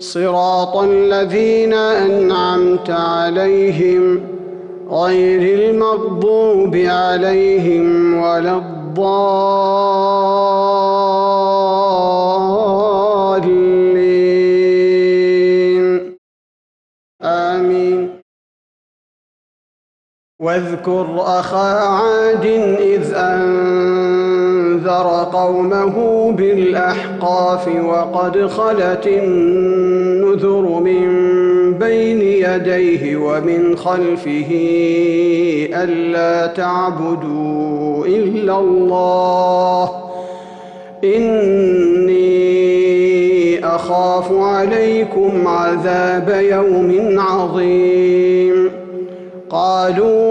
صراط الذين أنعمت عليهم غير المغضوب عليهم ولا الضالين. آمين. واذكر أخا عاد إذ أنذر قومه بالأحقاف وقد خلت النذر من بين يديه ومن خلفه ألا تعبدوا إلا الله إني أخاف عليكم عذاب يوم عظيم قالوا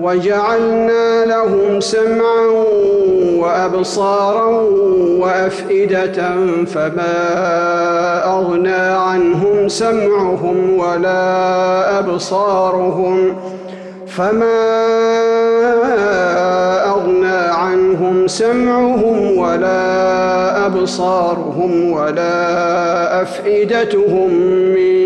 وجعلنا لهم سمعا وأبصارا وأفئدة فما أغنى عنهم سمعهم ولا أبصارهم فما أغنى عنهم سمعهم ولا أبصارهم ولا أفئدتهم من